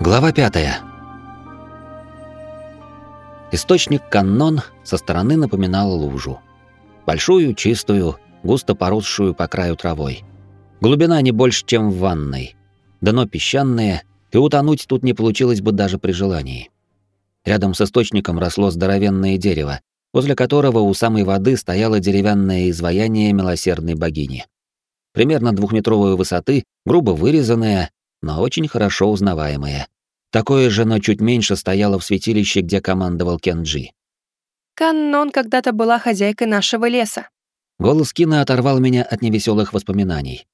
Глава пятая. Источник каннон со стороны напоминал лужу. Большую, чистую, густо поросшую по краю травой. Глубина не больше, чем в ванной. Дно песчаное, и утонуть тут не получилось бы даже при желании. Рядом с источником росло здоровенное дерево, возле которого у самой воды стояло деревянное изваяние милосердной богини. Примерно двухметровой высоты, грубо вырезанное, но очень хорошо узнаваемое. Такое же, но чуть меньше, стояло в святилище, где командовал Кенджи. Каннон когда-то была хозяйкой нашего леса. Голос Кина оторвал меня от невеселых воспоминаний.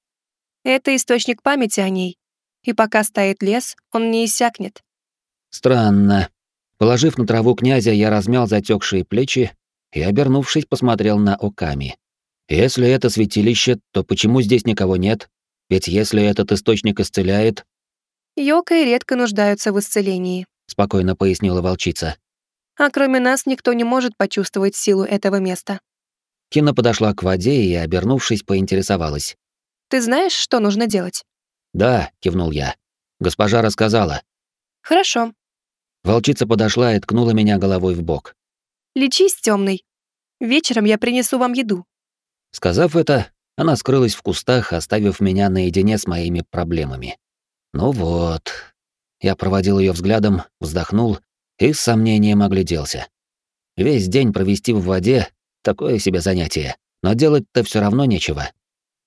Это источник памяти о ней. И пока стоит лес, он не иссякнет. Странно. Положив на траву князя, я размял затекшие плечи и, обернувшись, посмотрел на Оками. Если это святилище, то почему здесь никого нет? Ведь если этот источник исцеляет... Йока и редко нуждаются в исцелении, спокойно пояснила волчица. А кроме нас никто не может почувствовать силу этого места. Кина подошла к воде и, обернувшись, поинтересовалась. «Ты знаешь, что нужно делать?» «Да», — кивнул я. «Госпожа рассказала». «Хорошо». Волчица подошла и ткнула меня головой в бок. «Лечись, темный. Вечером я принесу вам еду». Сказав это, она скрылась в кустах, оставив меня наедине с моими проблемами. Ну вот. Я проводил ее взглядом, вздохнул и с сомнением огляделся. Весь день провести в воде — такое себе занятие, но делать-то все равно нечего.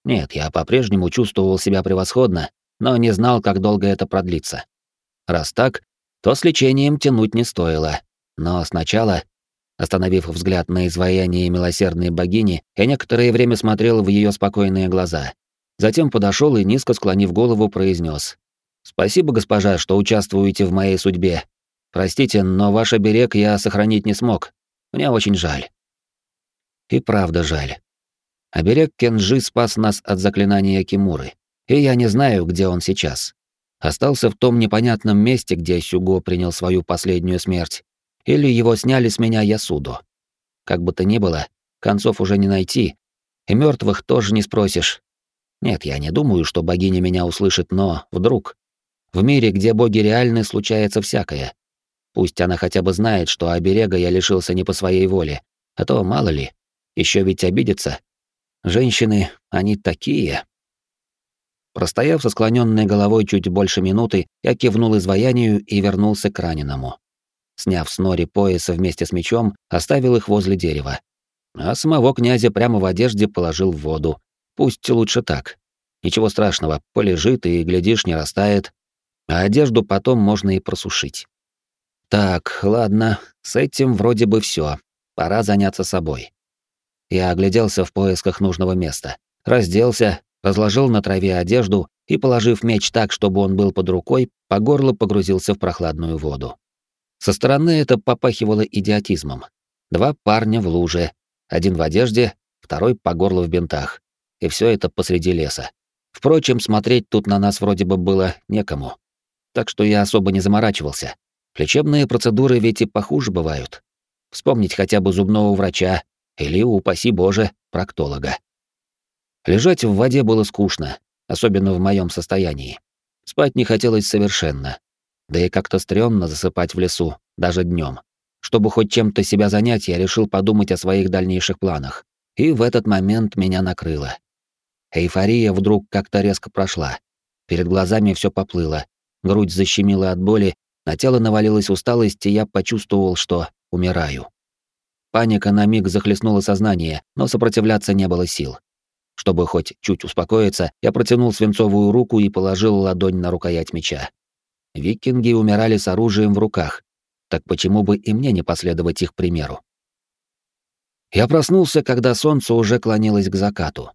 Нет, я по-прежнему чувствовал себя превосходно, но не знал, как долго это продлится. Раз так, то с лечением тянуть не стоило. Но сначала Остановив взгляд на изваяние милосердной богини, я некоторое время смотрел в ее спокойные глаза. Затем подошел и, низко склонив голову, произнес: «Спасибо, госпожа, что участвуете в моей судьбе. Простите, но ваш оберег я сохранить не смог. Мне очень жаль». И правда жаль. Оберег Кенжи спас нас от заклинания Кимуры, и я не знаю, где он сейчас. Остался в том непонятном месте, где Сюго принял свою последнюю смерть, или его сняли с меня Ясуду. Как бы то ни было, концов уже не найти, и мертвых тоже не спросишь. Нет, я не думаю, что богиня меня услышит, но вдруг. В мире, где боги реальны, случается всякое. Пусть она хотя бы знает, что оберега я лишился не по своей воле, а то мало ли, еще ведь обидится. Женщины, они такие. Простояв со склоненной головой чуть больше минуты, я кивнул изваянию и вернулся к раненому. Сняв с нори пояса вместе с мечом, оставил их возле дерева. А самого князя прямо в одежде положил в воду. Пусть лучше так. Ничего страшного, полежит и, глядишь, не растает. А одежду потом можно и просушить. Так, ладно, с этим вроде бы все. Пора заняться собой. Я огляделся в поисках нужного места. Разделся, разложил на траве одежду и, положив меч так, чтобы он был под рукой, по горло погрузился в прохладную воду. Со стороны это попахивало идиотизмом. Два парня в луже, один в одежде, второй по горло в бинтах. И все это посреди леса. Впрочем, смотреть тут на нас вроде бы было некому. Так что я особо не заморачивался. Лечебные процедуры ведь и похуже бывают. Вспомнить хотя бы зубного врача или, упаси боже, проктолога. Лежать в воде было скучно, особенно в моем состоянии. Спать не хотелось совершенно, да и как-то стрёмно засыпать в лесу, даже днем. Чтобы хоть чем-то себя занять, я решил подумать о своих дальнейших планах. И в этот момент меня накрыло. Эйфория вдруг как-то резко прошла. Перед глазами все поплыло, грудь защемила от боли, на тело навалилась усталость, и я почувствовал, что умираю. Паника на миг захлестнула сознание, но сопротивляться не было сил. Чтобы хоть чуть успокоиться, я протянул свинцовую руку и положил ладонь на рукоять меча. Викинги умирали с оружием в руках. Так почему бы и мне не последовать их примеру? Я проснулся, когда солнце уже клонилось к закату.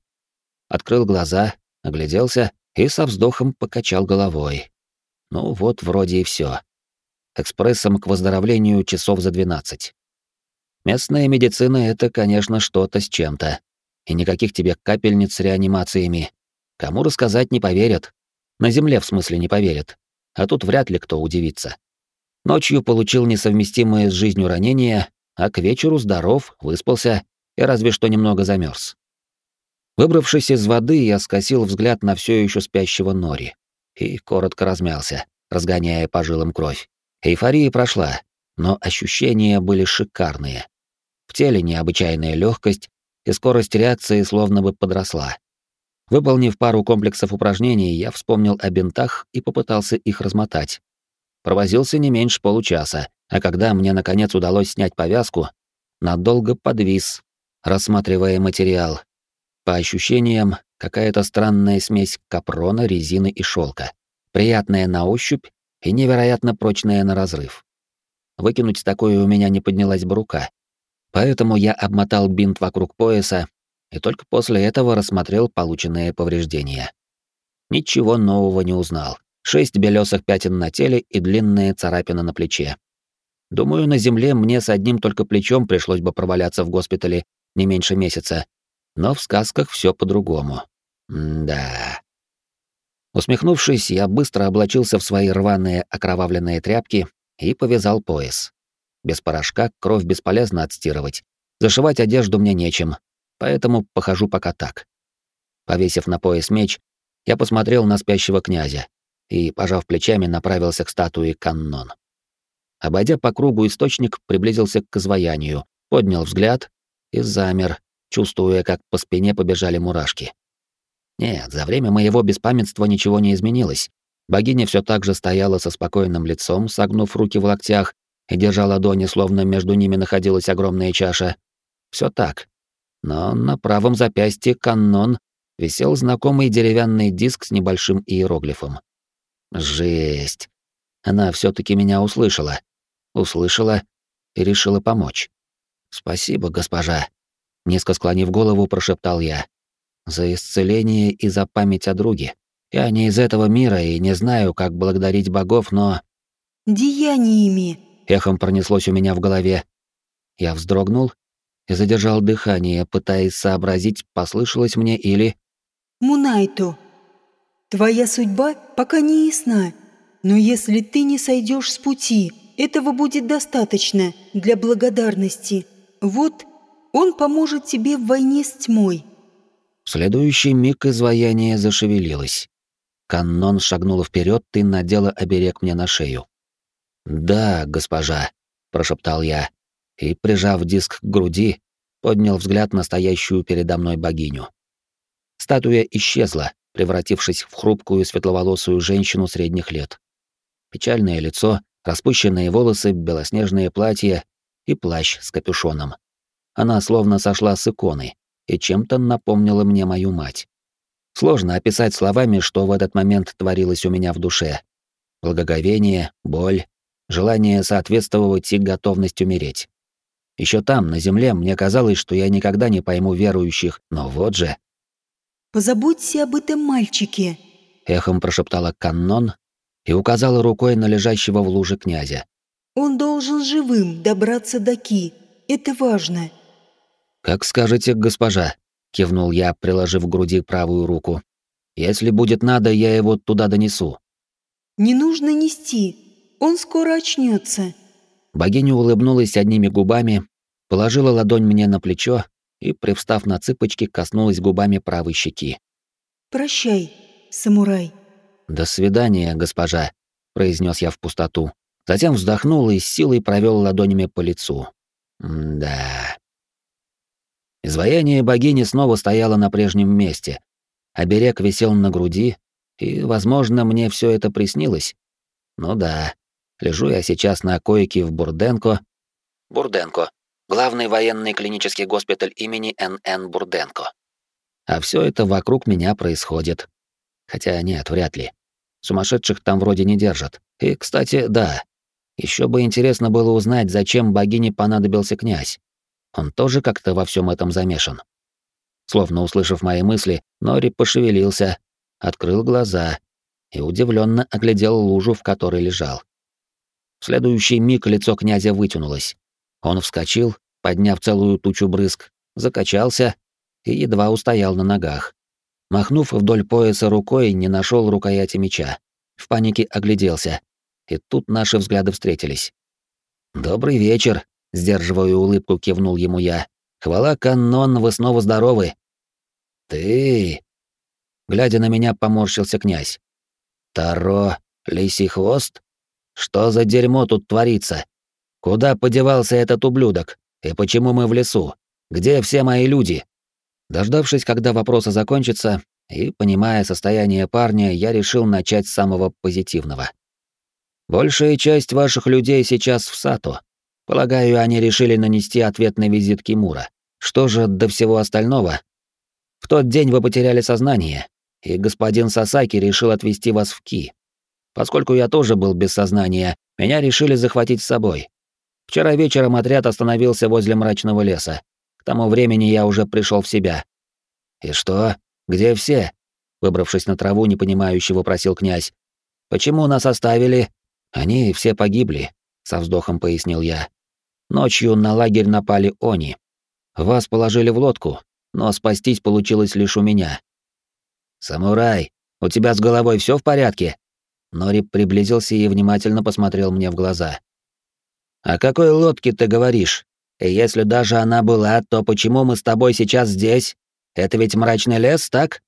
Открыл глаза, огляделся и со вздохом покачал головой. Ну вот, вроде и все. Экспрессом к выздоровлению часов за 12. Местная медицина — это, конечно, что-то с чем-то. И никаких тебе капельниц с реанимациями. Кому рассказать не поверят. На земле, в смысле, не поверят а тут вряд ли кто удивится. Ночью получил несовместимое с жизнью ранение, а к вечеру здоров, выспался и разве что немного замерз. Выбравшись из воды, я скосил взгляд на все еще спящего Нори и коротко размялся, разгоняя по жилам кровь. Эйфория прошла, но ощущения были шикарные. В теле необычайная легкость, и скорость реакции словно бы подросла. Выполнив пару комплексов упражнений, я вспомнил о бинтах и попытался их размотать. Провозился не меньше получаса, а когда мне наконец удалось снять повязку, надолго подвис, рассматривая материал. По ощущениям, какая-то странная смесь капрона, резины и шелка. Приятная на ощупь и невероятно прочная на разрыв. Выкинуть такое у меня не поднялась бы рука. Поэтому я обмотал бинт вокруг пояса и только после этого рассмотрел полученные повреждения. Ничего нового не узнал. Шесть белесых пятен на теле и длинные царапины на плече. Думаю, на земле мне с одним только плечом пришлось бы проваляться в госпитале не меньше месяца. Но в сказках все по-другому. да. Усмехнувшись, я быстро облачился в свои рваные окровавленные тряпки и повязал пояс. Без порошка кровь бесполезно отстирывать. Зашивать одежду мне нечем, поэтому похожу пока так. Повесив на пояс меч, я посмотрел на спящего князя и, пожав плечами, направился к статуе Каннон. Обойдя по кругу источник, приблизился к изваянию, поднял взгляд и замер, чувствуя, как по спине побежали мурашки. Нет, за время моего беспамятства ничего не изменилось. Богиня все так же стояла со спокойным лицом, согнув руки в локтях и держа ладони, словно между ними находилась огромная чаша. Все так. Но на правом запястье каннон висел знакомый деревянный диск с небольшим иероглифом. Жесть. Она все таки меня услышала. Услышала и решила помочь. «Спасибо, госпожа», — низко склонив голову, прошептал я. «За исцеление и за память о друге. Я не из этого мира и не знаю, как благодарить богов, но...» «Деяниями», — эхом пронеслось у меня в голове. Я вздрогнул и задержал дыхание, пытаясь сообразить, послышалось мне или... «Мунайту, твоя судьба пока не ясна, но если ты не сойдешь с пути, этого будет достаточно для благодарности. Вот он поможет тебе в войне с тьмой». В следующий миг изваяние зашевелилось. Каннон шагнула вперед и надела оберег мне на шею. «Да, госпожа», — прошептал я, и, прижав диск к груди, поднял взгляд на стоящую передо мной богиню. Статуя исчезла, превратившись в хрупкую светловолосую женщину средних лет. Печальное лицо, распущенные волосы, белоснежное платье и плащ с капюшоном. Она словно сошла с иконы и чем-то напомнила мне мою мать. Сложно описать словами, что в этот момент творилось у меня в душе. Благоговение, боль, желание соответствовать и готовность умереть. Еще там, на земле, мне казалось, что я никогда не пойму верующих, но вот же. «Позаботься об этом мальчике», — эхом прошептала Каннон и указала рукой на лежащего в луже князя. «Он должен живым добраться до Ки. Это важно». «Как скажете, госпожа», — кивнул я, приложив к груди правую руку. «Если будет надо, я его туда донесу». «Не нужно нести. Он скоро очнется. Богиня улыбнулась одними губами, положила ладонь мне на плечо и, привстав на цыпочки, коснулась губами правой щеки. «Прощай, самурай». «До свидания, госпожа», — произнес я в пустоту. Затем вздохнул и с силой провел ладонями по лицу. да. Изваяние богини снова стояло на прежнем месте. Оберег висел на груди, и, возможно, мне все это приснилось. Ну да, Лежу я сейчас на койке в Бурденко. Бурденко. Главный военный клинический госпиталь имени Н.Н. Бурденко. А все это вокруг меня происходит. Хотя нет, вряд ли. Сумасшедших там вроде не держат. И, кстати, да. Еще бы интересно было узнать, зачем богине понадобился князь. Он тоже как-то во всем этом замешан. Словно услышав мои мысли, Нори пошевелился, открыл глаза и удивленно оглядел лужу, в которой лежал. В следующий миг лицо князя вытянулось. Он вскочил, подняв целую тучу брызг, закачался и едва устоял на ногах. Махнув вдоль пояса рукой, не нашел рукояти меча. В панике огляделся. И тут наши взгляды встретились. «Добрый вечер», — сдерживая улыбку, кивнул ему я. «Хвала, канон, вы снова здоровы». «Ты...» Глядя на меня, поморщился князь. «Таро, Лисий хвост? Что за дерьмо тут творится? Куда подевался этот ублюдок? И почему мы в лесу? Где все мои люди? Дождавшись, когда вопросы закончатся, и понимая состояние парня, я решил начать с самого позитивного. Большая часть ваших людей сейчас в Сато. Полагаю, они решили нанести ответный визит Кимура. Что же до всего остального? В тот день вы потеряли сознание, и господин Сасаки решил отвезти вас в Ки. Поскольку я тоже был без сознания, меня решили захватить с собой. Вчера вечером отряд остановился возле мрачного леса. К тому времени я уже пришел в себя. И что? Где все? Выбравшись на траву, непонимающе вопросил князь. Почему нас оставили? Они все погибли, со вздохом пояснил я. Ночью на лагерь напали они. Вас положили в лодку, но спастись получилось лишь у меня. Самурай, у тебя с головой все в порядке? Нори приблизился и внимательно посмотрел мне в глаза. «О какой лодке ты говоришь? И если даже она была, то почему мы с тобой сейчас здесь? Это ведь мрачный лес, так?»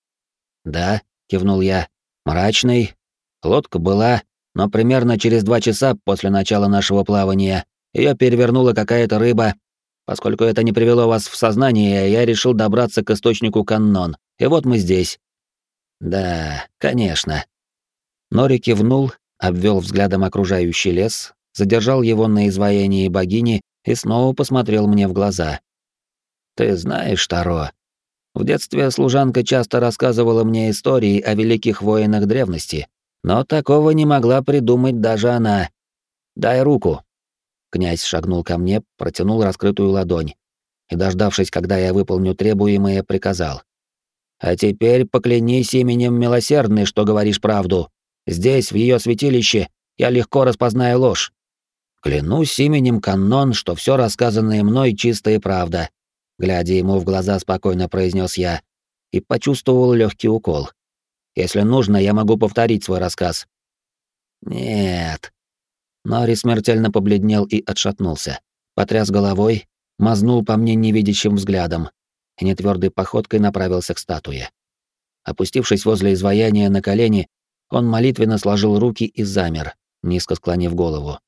«Да», — кивнул я. «Мрачный. Лодка была, но примерно через два часа после начала нашего плавания ее перевернула какая-то рыба. Поскольку это не привело вас в сознание, я решил добраться к источнику Каннон. И вот мы здесь». «Да, конечно», Нори кивнул, обвел взглядом окружающий лес, задержал его на изваянии богини и снова посмотрел мне в глаза. «Ты знаешь, Таро, в детстве служанка часто рассказывала мне истории о великих воинах древности, но такого не могла придумать даже она. Дай руку». Князь шагнул ко мне, протянул раскрытую ладонь и, дождавшись, когда я выполню требуемое, приказал. «А теперь поклянись именем милосердный, что говоришь правду». Здесь, в ее святилище, я легко распознаю ложь. Клянусь именем Каннон, что все рассказанное мной чистая правда. Глядя ему в глаза, спокойно произнес я и почувствовал легкий укол. Если нужно, я могу повторить свой рассказ. Нет. Нори смертельно побледнел и отшатнулся. Потряс головой, мазнул по мне невидящим взглядом и нетвердой походкой направился к статуе. Опустившись возле изваяния на колени, он молитвенно сложил руки и замер, низко склонив голову.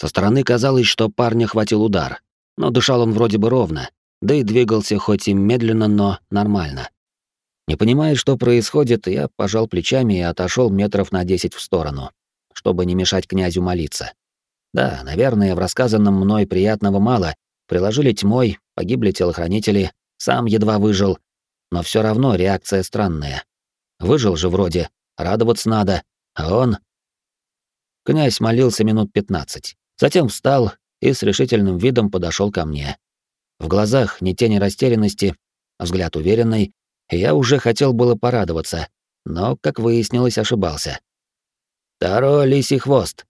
Со стороны казалось, что парня хватил удар, но дышал он вроде бы ровно, да и двигался хоть и медленно, но нормально. Не понимая, что происходит, я пожал плечами и отошел метров на десять в сторону, чтобы не мешать князю молиться. Да, наверное, в рассказанном мной приятного мало, приложили тьмой, погибли телохранители, сам едва выжил, но все равно реакция странная. Выжил же вроде, радоваться надо, а он... Князь молился минут пятнадцать, затем встал и с решительным видом подошел ко мне. В глазах ни тени растерянности, взгляд уверенный, и я уже хотел было порадоваться, но, как выяснилось, ошибался. «Таро лисий хвост!»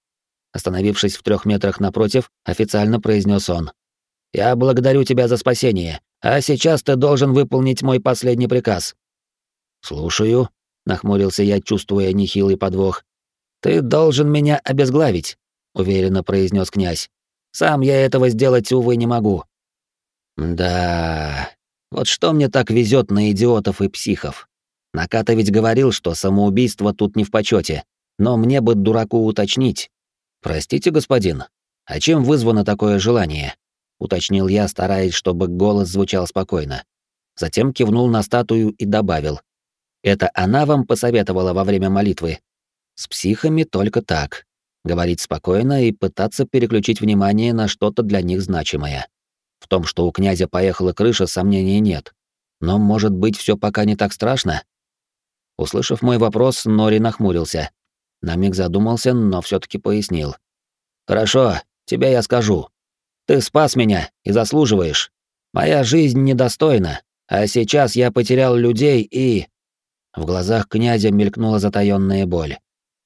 Остановившись в трех метрах напротив, официально произнес он. «Я благодарю тебя за спасение, а сейчас ты должен выполнить мой последний приказ». «Слушаю», нахмурился я, чувствуя нехилый подвох. Ты должен меня обезглавить, уверенно произнес князь. Сам я этого сделать увы не могу. Да. Вот что мне так везет на идиотов и психов. Наката ведь говорил, что самоубийство тут не в почете, но мне бы дураку уточнить. Простите, господин, а чем вызвано такое желание? уточнил я, стараясь, чтобы голос звучал спокойно. Затем кивнул на статую и добавил: это она вам посоветовала во время молитвы? С психами только так. Говорить спокойно и пытаться переключить внимание на что-то для них значимое. В том, что у князя поехала крыша, сомнений нет. Но, может быть, все пока не так страшно? Услышав мой вопрос, Нори нахмурился. На миг задумался, но все таки пояснил. «Хорошо, тебе я скажу. Ты спас меня и заслуживаешь. Моя жизнь недостойна, а сейчас я потерял людей и... В глазах князя мелькнула затаённая боль.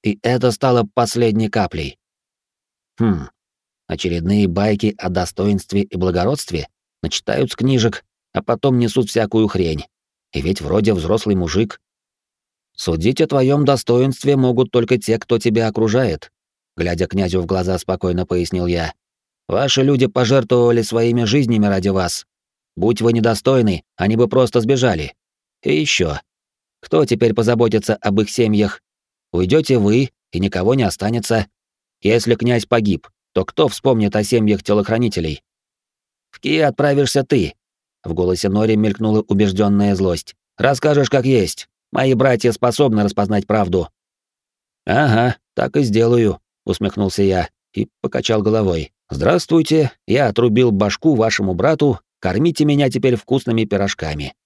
И это стало последней каплей. Хм, очередные байки о достоинстве и благородстве начитают с книжек, а потом несут всякую хрень. И ведь вроде взрослый мужик. Судить о твоем достоинстве могут только те, кто тебя окружает. Глядя князю в глаза, спокойно пояснил я. Ваши люди пожертвовали своими жизнями ради вас. Будь вы недостойны, они бы просто сбежали. И еще, кто теперь позаботится об их семьях? Уйдете вы, и никого не останется. Если князь погиб, то кто вспомнит о семьях телохранителей? В Ки отправишься ты. В голосе Нори мелькнула убежденная злость. Расскажешь, как есть. Мои братья способны распознать правду. Ага, так и сделаю, усмехнулся я и покачал головой. Здравствуйте, я отрубил башку вашему брату, кормите меня теперь вкусными пирожками.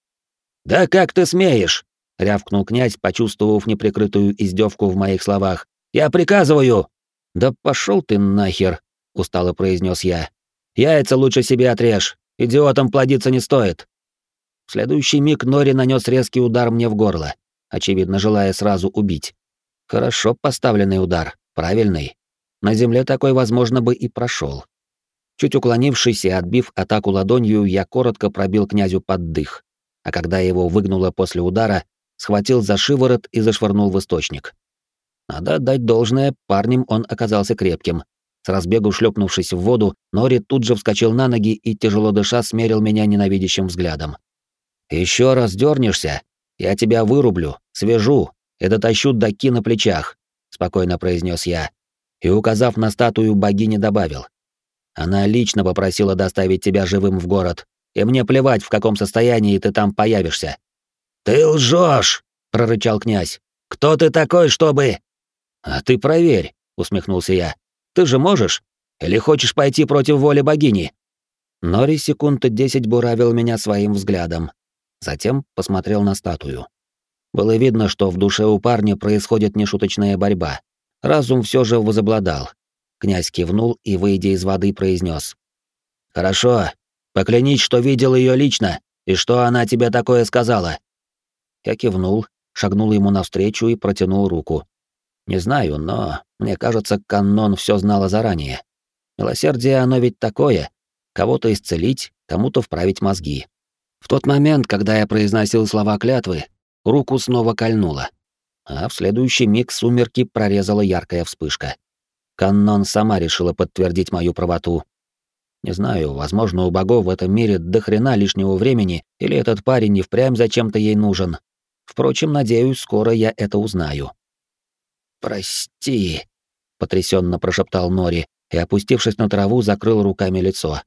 Да как ты смеешь? Рявкнул князь, почувствовав неприкрытую издевку в моих словах. Я приказываю. Да пошел ты нахер, устало произнес я. Яйца лучше себе отрежь. Идиотом плодиться не стоит. В следующий миг Нори нанес резкий удар мне в горло, очевидно, желая сразу убить. Хорошо поставленный удар, правильный. На земле такой, возможно, бы и прошел. Чуть уклонившись и отбив атаку ладонью, я коротко пробил князю под дых, а когда его выгнуло после удара, схватил за шиворот и зашвырнул в источник. Надо отдать должное, парнем он оказался крепким. С разбегу шлепнувшись в воду, Нори тут же вскочил на ноги и, тяжело дыша, смерил меня ненавидящим взглядом. Еще раз дернешься, я тебя вырублю, свяжу и дотащу до ки на плечах», — спокойно произнес я. И, указав на статую богини, добавил. «Она лично попросила доставить тебя живым в город, и мне плевать, в каком состоянии ты там появишься». «Ты лжешь!» — прорычал князь. «Кто ты такой, чтобы...» «А ты проверь», — усмехнулся я. «Ты же можешь? Или хочешь пойти против воли богини?» Нори секунд десять буравил меня своим взглядом, Затем посмотрел на статую. Было видно, что в душе у парня происходит нешуточная борьба. Разум все же возобладал. Князь кивнул и, выйдя из воды, произнес: «Хорошо. Поклянись, что видел ее лично, и что она тебе такое сказала». Я кивнул, шагнул ему навстречу и протянул руку. Не знаю, но, мне кажется, канон все знала заранее. Милосердие оно ведь такое. Кого-то исцелить, кому-то вправить мозги. В тот момент, когда я произносил слова клятвы, руку снова кольнуло, а в следующий миг сумерки прорезала яркая вспышка. Каннон сама решила подтвердить мою правоту. Не знаю, возможно, у богов в этом мире до хрена лишнего времени, или этот парень не впрямь зачем-то ей нужен. Впрочем, надеюсь, скоро я это узнаю. «Прости», — потрясенно прошептал Нори и, опустившись на траву, закрыл руками лицо.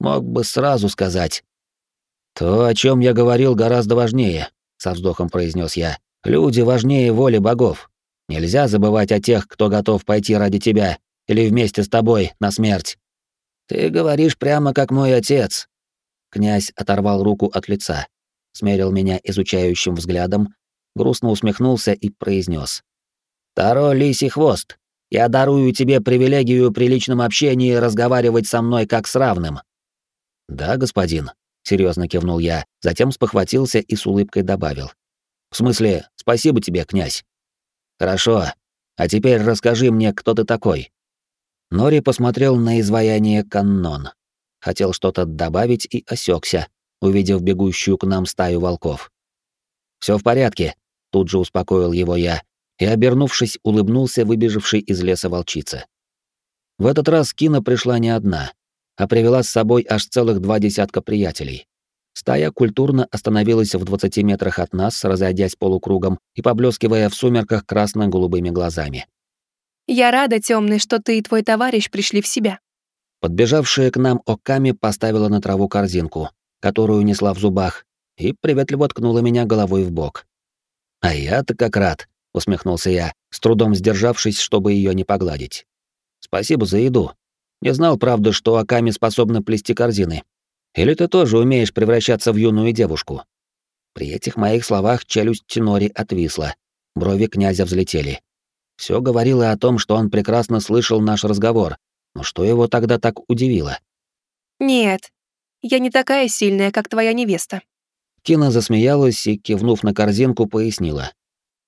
«Мог бы сразу сказать, «То, о чем я говорил, гораздо важнее», — со вздохом произнес я. «Люди важнее воли богов. Нельзя забывать о тех, кто готов пойти ради тебя или вместе с тобой на смерть». «Ты говоришь прямо как мой отец». Князь оторвал руку от лица, смерил меня изучающим взглядом, грустно усмехнулся и произнес: «Таро лисий хвост, я дарую тебе привилегию при личном общении разговаривать со мной как с равным». «Да, господин», серьезно кивнул я, затем спохватился и с улыбкой добавил. В смысле, спасибо тебе, князь. Хорошо. А теперь расскажи мне, кто ты такой. Нори посмотрел на изваяние каннон. Хотел что-то добавить и осекся, увидев бегущую к нам стаю волков. Все в порядке, тут же успокоил его я и, обернувшись, улыбнулся выбежавшей из леса волчице. В этот раз Кина пришла не одна а привела с собой аж целых два десятка приятелей. Стая культурно остановилась в 20 метрах от нас, разойдясь полукругом и поблескивая в сумерках красно-голубыми глазами. «Я рада, темный, что ты и твой товарищ пришли в себя». Подбежавшая к нам Оками поставила на траву корзинку, которую несла в зубах, и приветливо ткнула меня головой в бок. «А я-то как рад», — усмехнулся я, с трудом сдержавшись, чтобы ее не погладить. «Спасибо за еду. Не знал, правда, что Аками способна плести корзины. Или ты тоже умеешь превращаться в юную девушку?» При этих моих словах челюсть Тинори отвисла, брови князя взлетели. Все говорило о том, что он прекрасно слышал наш разговор, но что его тогда так удивило? «Нет, я не такая сильная, как твоя невеста». Кина засмеялась и, кивнув на корзинку, пояснила.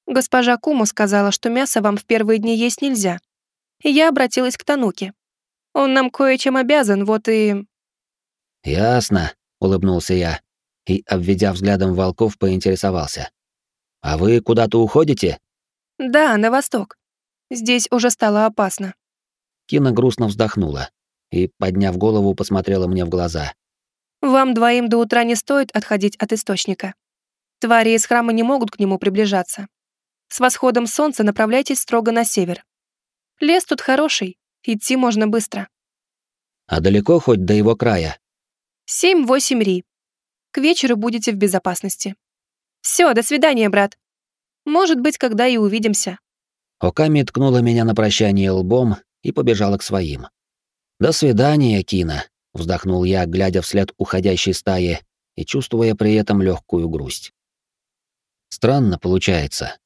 «Госпожа Куму сказала, что мясо вам в первые дни есть нельзя. И я обратилась к Тануке. Он нам кое-чем обязан, вот и...» «Ясно», — улыбнулся я и, обведя взглядом волков, поинтересовался. «А вы куда-то уходите?» «Да, на восток. Здесь уже стало опасно». Кина грустно вздохнула и, подняв голову, посмотрела мне в глаза. «Вам двоим до утра не стоит отходить от источника. Твари из храма не могут к нему приближаться. С восходом солнца направляйтесь строго на север. Лес тут хороший, идти можно быстро. А далеко хоть до его края? Семь-восемь ри. К вечеру будете в безопасности. Все, до свидания, брат. Может быть, когда и увидимся. Оками ткнула меня на прощание лбом и побежала к своим. «До свидания, Кина», — вздохнул я, глядя вслед уходящей стаи и чувствуя при этом легкую грусть. Странно получается.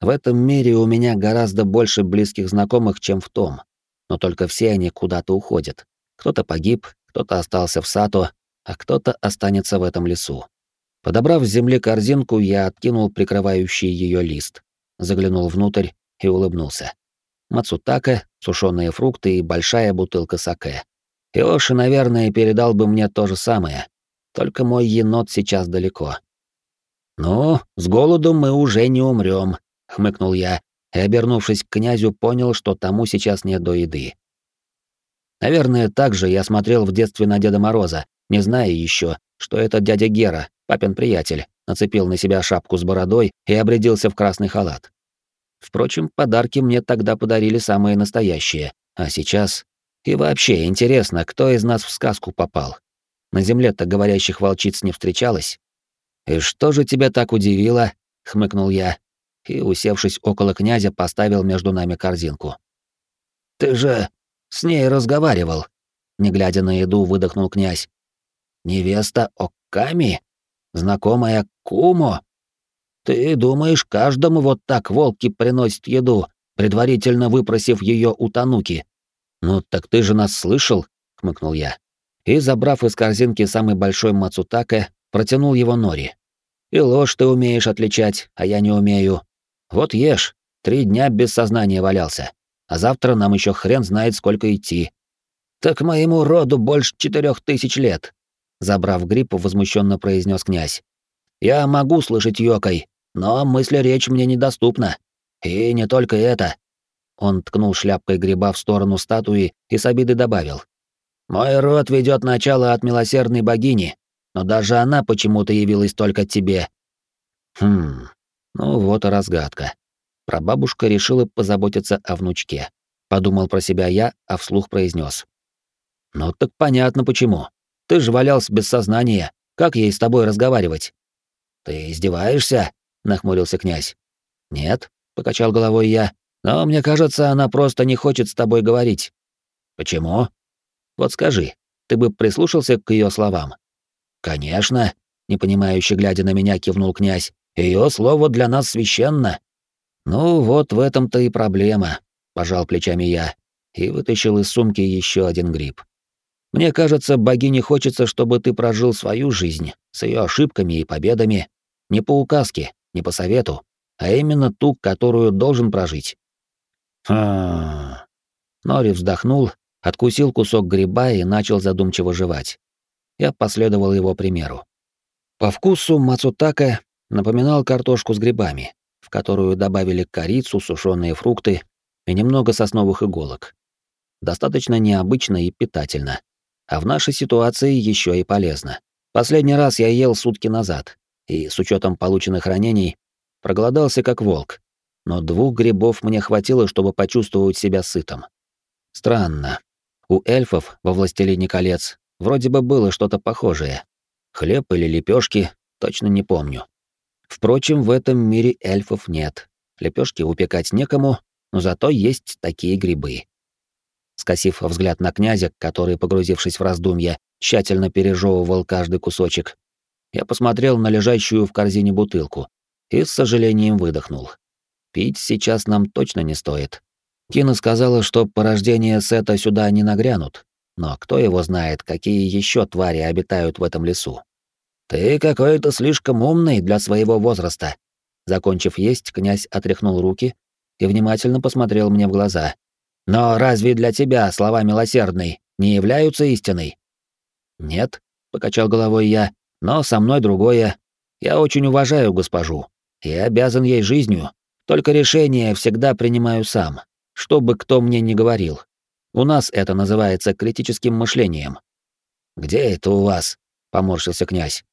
В этом мире у меня гораздо больше близких знакомых, чем в том, но только все они куда-то уходят. Кто-то погиб, кто-то остался в Сато, а кто-то останется в этом лесу. Подобрав с земли корзинку, я откинул прикрывающий ее лист, заглянул внутрь и улыбнулся. Мацутака, сушеные фрукты и большая бутылка саке. Иоши, наверное, передал бы мне то же самое, только мой енот сейчас далеко. «Ну, с голоду мы уже не умрем, хмыкнул я и, обернувшись к князю, понял, что тому сейчас нет до еды. Наверное, так же я смотрел в детстве на Деда Мороза, не зная еще, что это дядя Гера, папин приятель, нацепил на себя шапку с бородой и обрядился в красный халат. Впрочем, подарки мне тогда подарили самые настоящие, а сейчас... И вообще, интересно, кто из нас в сказку попал? На земле-то говорящих волчиц не встречалось. «И что же тебя так удивило?» — хмыкнул я, и, усевшись около князя, поставил между нами корзинку. «Ты же с ней разговаривал», — не глядя на еду, выдохнул князь. «Невеста Окками? Знакомая Кумо? Ты думаешь, каждому вот так волки приносят еду, предварительно выпросив ее у Тануки? Ну так ты же нас слышал?» — хмыкнул я. И, забрав из корзинки самый большой мацутаке, протянул его Нори. «И ложь ты умеешь отличать, а я не умею. Вот ешь, три дня без сознания валялся, а завтра нам еще хрен знает, сколько идти. Так моему роду больше четырех тысяч лет, забрав грипп, возмущенно произнес князь. Я могу слышать йокой, но мысли речь мне недоступна. И не только это. Он ткнул шляпкой гриба в сторону статуи и с обидой добавил. «Мой род ведет начало от милосердной богини, но даже она почему-то явилась только тебе». «Хм, ну вот и разгадка. Прабабушка решила позаботиться о внучке. Подумал про себя я, а вслух произнес: «Ну так понятно почему. Ты же валялся без сознания. Как ей с тобой разговаривать?» «Ты издеваешься?» — нахмурился князь. «Нет», — покачал головой я, «но мне кажется, она просто не хочет с тобой говорить». «Почему?» «Вот скажи, ты бы прислушался к ее словам?» «Конечно», — непонимающе глядя на меня, кивнул князь. «Ее слово для нас священно». «Ну вот в этом-то и проблема», — пожал плечами я и вытащил из сумки еще один гриб. Мне кажется, богине хочется, чтобы ты прожил свою жизнь с ее ошибками и победами, не по указке, не по совету, а именно ту, которую должен прожить. Хм. Нори вздохнул, откусил кусок гриба и начал задумчиво жевать. Я последовал его примеру. По вкусу мацутака напоминал картошку с грибами, в которую добавили корицу, сушеные фрукты и немного сосновых иголок. Достаточно необычно и питательно а в нашей ситуации еще и полезно. Последний раз я ел сутки назад, и с учетом полученных ранений проголодался как волк, но двух грибов мне хватило, чтобы почувствовать себя сытым. Странно. У эльфов во «Властелине колец» вроде бы было что-то похожее. Хлеб или лепешки, точно не помню. Впрочем, в этом мире эльфов нет. Лепешки упекать некому, но зато есть такие грибы. Скосив взгляд на князя, который, погрузившись в раздумья, тщательно пережевывал каждый кусочек, я посмотрел на лежащую в корзине бутылку и с сожалением выдохнул. Пить сейчас нам точно не стоит. Кина сказала, что порождения Сета сюда не нагрянут, но кто его знает, какие еще твари обитают в этом лесу. «Ты какой-то слишком умный для своего возраста». Закончив есть, князь отряхнул руки и внимательно посмотрел мне в глаза, но разве для тебя слова милосердной не являются истиной? Нет, покачал головой я, но со мной другое. Я очень уважаю госпожу и обязан ей жизнью. Только решение всегда принимаю сам, что бы кто мне ни говорил. У нас это называется критическим мышлением. Где это у вас? поморщился князь.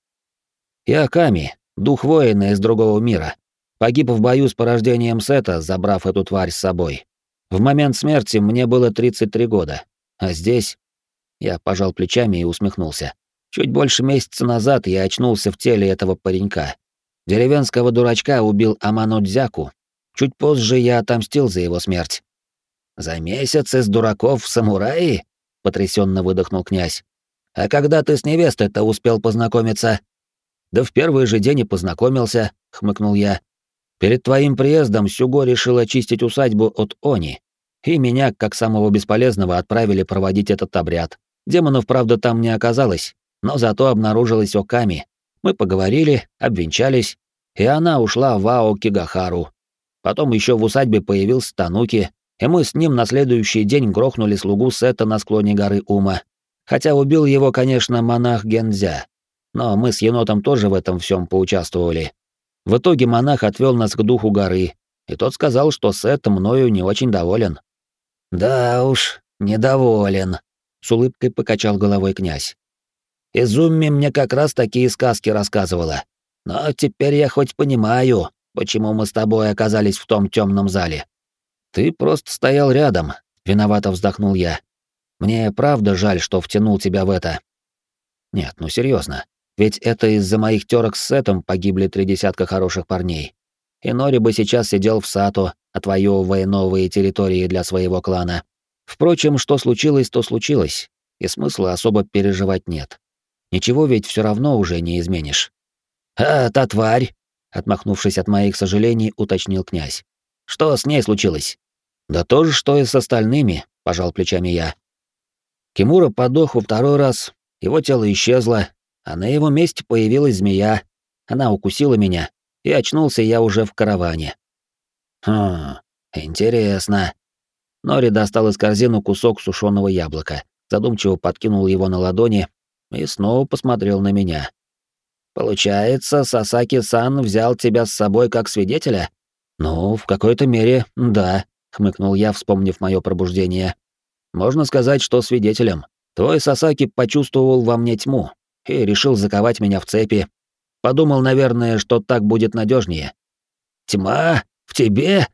Я Ками, дух воина из другого мира. Погиб в бою с порождением Сета, забрав эту тварь с собой. В момент смерти мне было 33 года. А здесь... Я пожал плечами и усмехнулся. Чуть больше месяца назад я очнулся в теле этого паренька. Деревенского дурачка убил Аману Дзяку. Чуть позже я отомстил за его смерть. «За месяц из дураков в самураи?» — потрясенно выдохнул князь. «А когда ты с невестой-то успел познакомиться?» «Да в первый же день и познакомился», — хмыкнул я. «Перед твоим приездом Сюго решил очистить усадьбу от Они, и меня, как самого бесполезного, отправили проводить этот обряд. Демонов, правда, там не оказалось, но зато обнаружилась Оками. Мы поговорили, обвенчались, и она ушла в Ао Кигахару. Потом еще в усадьбе появился Тануки, и мы с ним на следующий день грохнули слугу Сета на склоне горы Ума. Хотя убил его, конечно, монах Гензя. Но мы с енотом тоже в этом всем поучаствовали. В итоге монах отвел нас к духу горы, и тот сказал, что Сет мною не очень доволен. «Да уж, недоволен», — с улыбкой покачал головой князь. «Изумми мне как раз такие сказки рассказывала. Но теперь я хоть понимаю, почему мы с тобой оказались в том темном зале». «Ты просто стоял рядом», — виновато вздохнул я. «Мне правда жаль, что втянул тебя в это». «Нет, ну серьезно, ведь это из-за моих терок с Сетом погибли три десятка хороших парней. И Нори бы сейчас сидел в Сато, отвоевывая новые территории для своего клана. Впрочем, что случилось, то случилось, и смысла особо переживать нет. Ничего ведь все равно уже не изменишь. «А, та тварь!» — отмахнувшись от моих сожалений, уточнил князь. «Что с ней случилось?» «Да то же, что и с остальными», — пожал плечами я. Кимура подох во второй раз, его тело исчезло, а на его месте появилась змея. Она укусила меня, и очнулся я уже в караване. Хм, интересно. Нори достал из корзины кусок сушеного яблока, задумчиво подкинул его на ладони и снова посмотрел на меня. Получается, Сасаки-сан взял тебя с собой как свидетеля? Ну, в какой-то мере, да, хмыкнул я, вспомнив мое пробуждение. Можно сказать, что свидетелем. Твой Сасаки почувствовал во мне тьму и решил заковать меня в цепи. Подумал, наверное, что так будет надежнее. Тьма? В тебе?»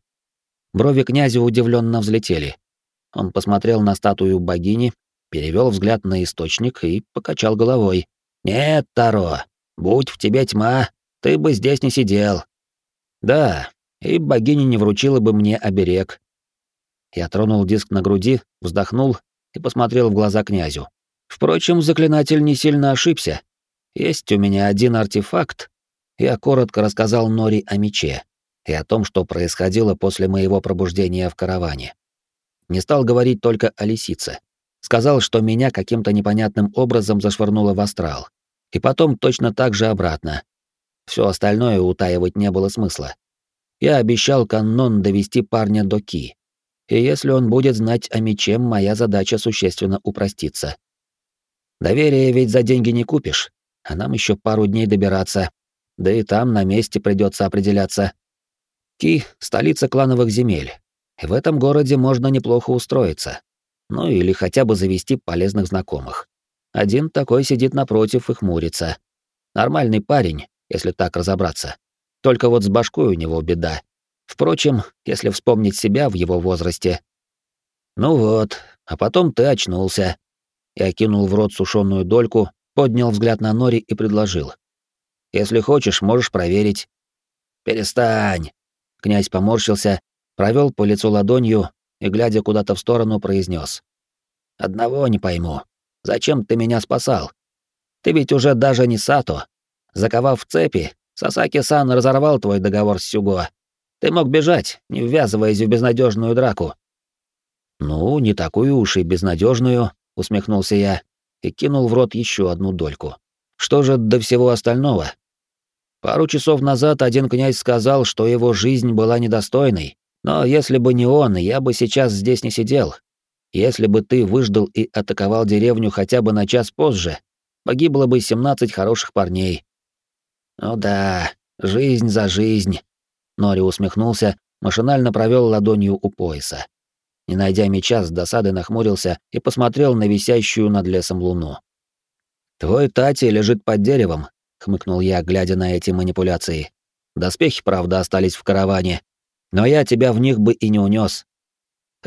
Брови князя удивленно взлетели. Он посмотрел на статую богини, перевел взгляд на источник и покачал головой. «Нет, Таро, будь в тебе тьма, ты бы здесь не сидел». «Да, и богиня не вручила бы мне оберег». Я тронул диск на груди, вздохнул и посмотрел в глаза князю. Впрочем, заклинатель не сильно ошибся. Есть у меня один артефакт. Я коротко рассказал Нори о мече и о том, что происходило после моего пробуждения в караване. Не стал говорить только о лисице. Сказал, что меня каким-то непонятным образом зашвырнуло в астрал. И потом точно так же обратно. Все остальное утаивать не было смысла. Я обещал Каннон довести парня до Ки. И если он будет знать о мече, моя задача существенно упростится. Доверие ведь за деньги не купишь, а нам еще пару дней добираться. Да и там на месте придется определяться, Ки — столица клановых земель. В этом городе можно неплохо устроиться. Ну или хотя бы завести полезных знакомых. Один такой сидит напротив и хмурится. Нормальный парень, если так разобраться. Только вот с башкой у него беда. Впрочем, если вспомнить себя в его возрасте. Ну вот, а потом ты очнулся. Я кинул в рот сушеную дольку, поднял взгляд на Нори и предложил. Если хочешь, можешь проверить. Перестань. Князь поморщился, провел по лицу ладонью и, глядя куда-то в сторону, произнес: «Одного не пойму. Зачем ты меня спасал? Ты ведь уже даже не Сато. Заковав цепи, Сасаки-сан разорвал твой договор с Сюго. Ты мог бежать, не ввязываясь в безнадежную драку». «Ну, не такую уж и безнадежную, усмехнулся я и кинул в рот еще одну дольку. «Что же до всего остального? Пару часов назад один князь сказал, что его жизнь была недостойной, но если бы не он, я бы сейчас здесь не сидел. Если бы ты выждал и атаковал деревню хотя бы на час позже, погибло бы 17 хороших парней. Ну да, жизнь за жизнь. Нори усмехнулся, машинально провел ладонью у пояса. Не найдя меча, с досады нахмурился и посмотрел на висящую над лесом луну. «Твой Тати лежит под деревом, — хмыкнул я, глядя на эти манипуляции. Доспехи, правда, остались в караване, но я тебя в них бы и не унес.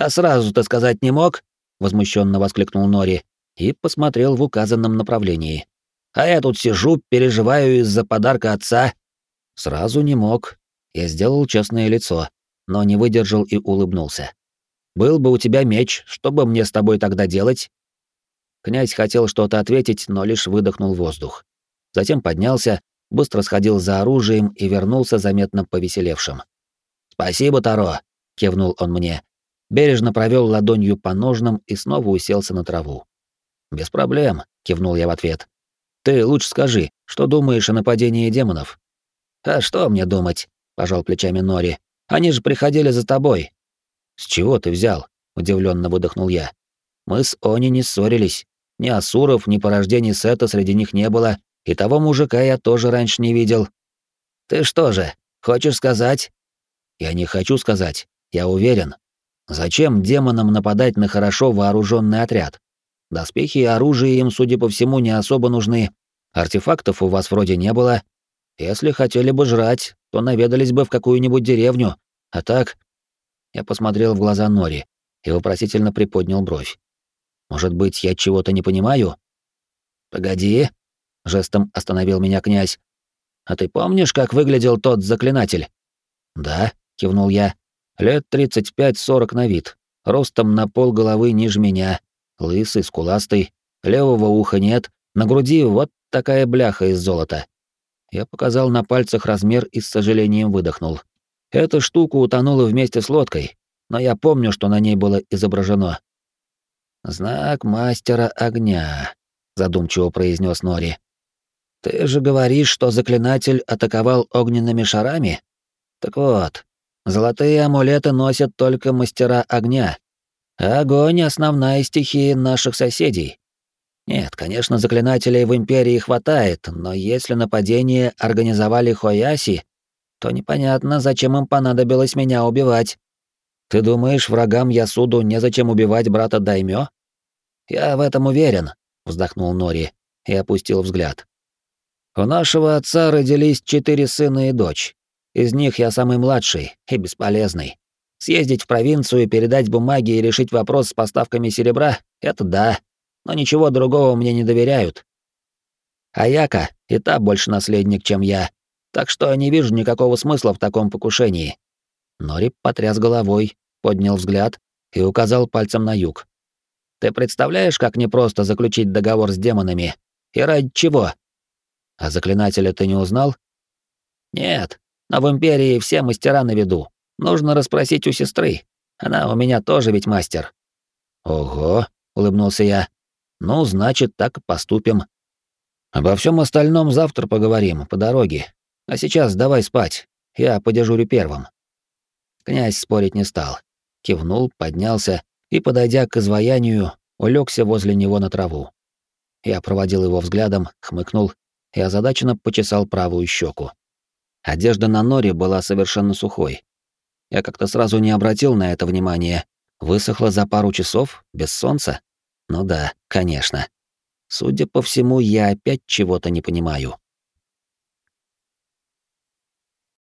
А сразу ты сказать не мог? возмущенно воскликнул Нори и посмотрел в указанном направлении. А я тут сижу, переживаю из-за подарка отца. Сразу не мог. Я сделал честное лицо, но не выдержал и улыбнулся. Был бы у тебя меч, что бы мне с тобой тогда делать? Князь хотел что-то ответить, но лишь выдохнул воздух. Затем поднялся, быстро сходил за оружием и вернулся заметно повеселевшим. «Спасибо, Таро!» — кивнул он мне. Бережно провел ладонью по ножнам и снова уселся на траву. «Без проблем», — кивнул я в ответ. «Ты лучше скажи, что думаешь о нападении демонов?» «А что мне думать?» — пожал плечами Нори. «Они же приходили за тобой». «С чего ты взял?» — удивленно выдохнул я. «Мы с Они не ссорились. Ни Асуров, ни порождений Сета среди них не было, и того мужика я тоже раньше не видел. Ты что же, хочешь сказать? Я не хочу сказать, я уверен. Зачем демонам нападать на хорошо вооруженный отряд? Доспехи и оружие им, судя по всему, не особо нужны. Артефактов у вас вроде не было. Если хотели бы жрать, то наведались бы в какую-нибудь деревню. А так... Я посмотрел в глаза Нори и вопросительно приподнял бровь. Может быть, я чего-то не понимаю? Погоди, жестом остановил меня князь. А ты помнишь, как выглядел тот заклинатель? Да, кивнул я. Лет тридцать пять-сорок на вид, ростом на пол головы ниже меня, лысый, скуластый, левого уха нет, на груди вот такая бляха из золота. Я показал на пальцах размер и с сожалением выдохнул. Эта штука утонула вместе с лодкой, но я помню, что на ней было изображено «Знак мастера огня», — задумчиво произнес Нори. «Ты же говоришь, что заклинатель атаковал огненными шарами? Так вот, золотые амулеты носят только мастера огня. огонь — основная стихия наших соседей. Нет, конечно, заклинателей в Империи хватает, но если нападение организовали Хояси, то непонятно, зачем им понадобилось меня убивать. Ты думаешь, врагам Ясуду незачем убивать брата Даймё? Я в этом уверен, вздохнул Нори и опустил взгляд. У нашего отца родились четыре сына и дочь. Из них я самый младший и бесполезный. Съездить в провинцию, передать бумаги и решить вопрос с поставками серебра — это да, но ничего другого мне не доверяют. А Яка и та больше наследник, чем я, так что не вижу никакого смысла в таком покушении. Нори потряс головой, поднял взгляд и указал пальцем на юг. «Ты представляешь, как непросто заключить договор с демонами? И ради чего?» «А заклинателя ты не узнал?» «Нет, но в Империи все мастера на виду. Нужно расспросить у сестры. Она у меня тоже ведь мастер». «Ого», — улыбнулся я. «Ну, значит, так поступим. Обо всем остальном завтра поговорим, по дороге. А сейчас давай спать. Я подежурю первым». Князь спорить не стал. Кивнул, поднялся и, подойдя к изваянию, улегся возле него на траву. Я проводил его взглядом, хмыкнул и озадаченно почесал правую щеку. Одежда на норе была совершенно сухой. Я как-то сразу не обратил на это внимания. Высохла за пару часов, без солнца? Ну да, конечно. Судя по всему, я опять чего-то не понимаю.